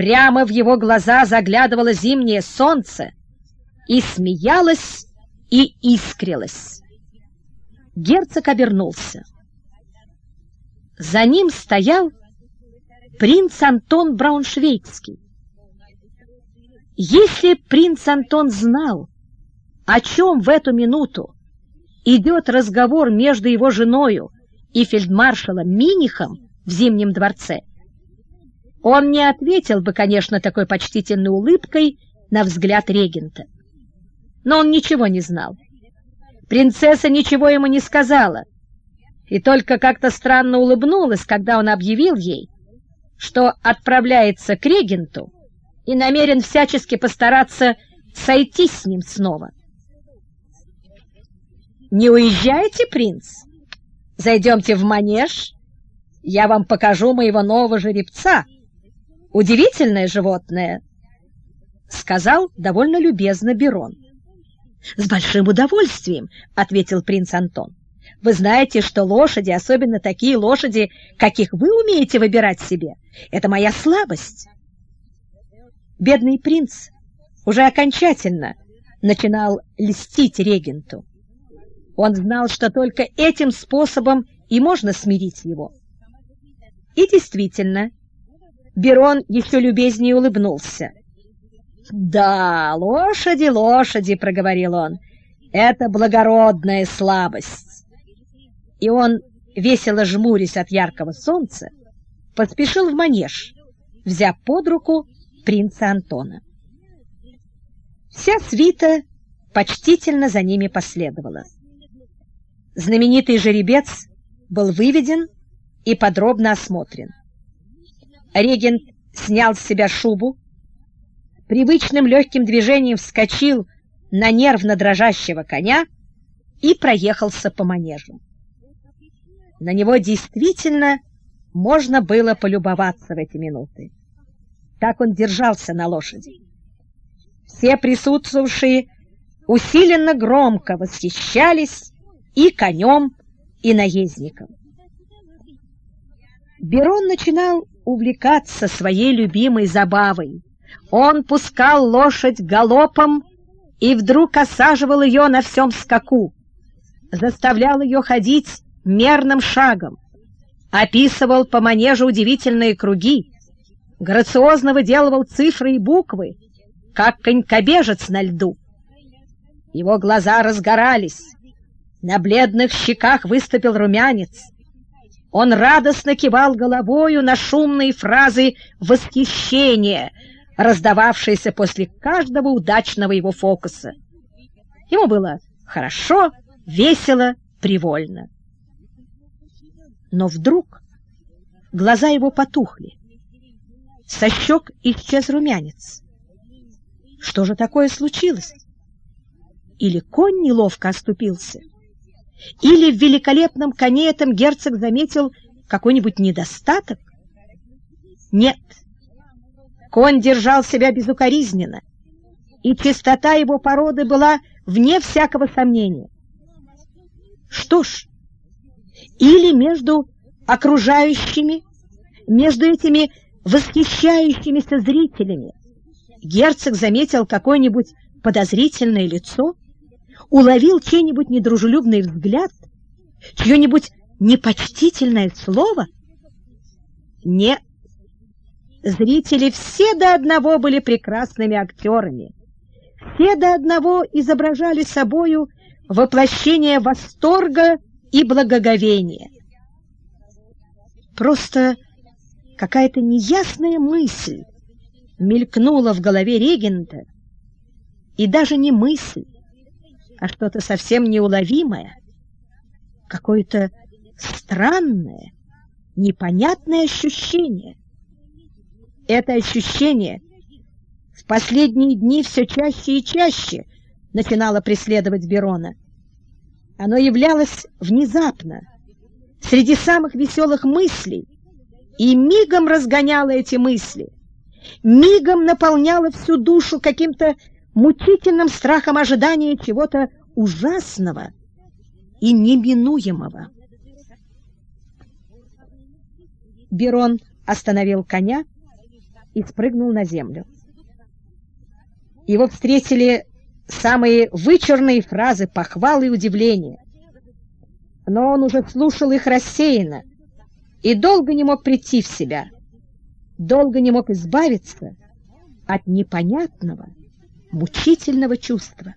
Прямо в его глаза заглядывало зимнее солнце и смеялось и искрилось. Герцог обернулся. За ним стоял принц Антон Брауншвейгский. Если принц Антон знал, о чем в эту минуту идет разговор между его женою и фельдмаршалом Минихом в Зимнем дворце, он не ответил бы, конечно, такой почтительной улыбкой на взгляд регента. Но он ничего не знал. Принцесса ничего ему не сказала, и только как-то странно улыбнулась, когда он объявил ей, что отправляется к регенту и намерен всячески постараться сойтись с ним снова. «Не уезжайте, принц? Зайдемте в манеж, я вам покажу моего нового жеребца. Удивительное животное!» — сказал довольно любезно Берон. «С большим удовольствием», — ответил принц Антон. «Вы знаете, что лошади, особенно такие лошади, каких вы умеете выбирать себе, это моя слабость». Бедный принц уже окончательно начинал льстить регенту. Он знал, что только этим способом и можно смирить его. И действительно, Берон еще любезнее улыбнулся. «Да, лошади, лошади», — проговорил он, — «это благородная слабость». И он, весело жмурясь от яркого солнца, поспешил в манеж, взяв под руку принца Антона. Вся свита почтительно за ними последовала. Знаменитый жеребец был выведен и подробно осмотрен. Регент снял с себя шубу, привычным легким движением вскочил на нервно дрожащего коня и проехался по манежу. На него действительно можно было полюбоваться в эти минуты. Так он держался на лошади. Все присутствовавшие усиленно громко восхищались и конем, и наездником. Берон начинал увлекаться своей любимой забавой. Он пускал лошадь галопом и вдруг осаживал ее на всем скаку, заставлял ее ходить мерным шагом, описывал по манежу удивительные круги, грациозно выделывал цифры и буквы, как конькобежец на льду. Его глаза разгорались, на бледных щеках выступил румянец. Он радостно кивал головою на шумные фразы восхищения, раздававшиеся после каждого удачного его фокуса. Ему было хорошо, весело, привольно. Но вдруг глаза его потухли. Со щек исчез румянец. Что же такое случилось? Или конь неловко оступился? Или в великолепном коне этом герцог заметил какой-нибудь недостаток? Нет, конь держал себя безукоризненно, и чистота его породы была вне всякого сомнения. Что ж, или между окружающими, между этими восхищающимися зрителями, герцог заметил какое-нибудь подозрительное лицо, уловил чей-нибудь недружелюбный взгляд, чье-нибудь непочтительное слово? Нет. Зрители все до одного были прекрасными актерами. Все до одного изображали собою воплощение восторга и благоговения. Просто какая-то неясная мысль мелькнула в голове регента, и даже не мысль, а что-то совсем неуловимое, какое-то странное, непонятное ощущение. Это ощущение в последние дни все чаще и чаще начинало преследовать Берона. Оно являлось внезапно, среди самых веселых мыслей, и мигом разгоняло эти мысли, мигом наполняло всю душу каким-то мучительным страхом ожидания чего-то ужасного и неминуемого. Берон остановил коня и спрыгнул на землю. Его встретили самые вычурные фразы похвалы и удивления. Но он уже слушал их рассеянно и долго не мог прийти в себя, долго не мог избавиться от непонятного, мучительного чувства.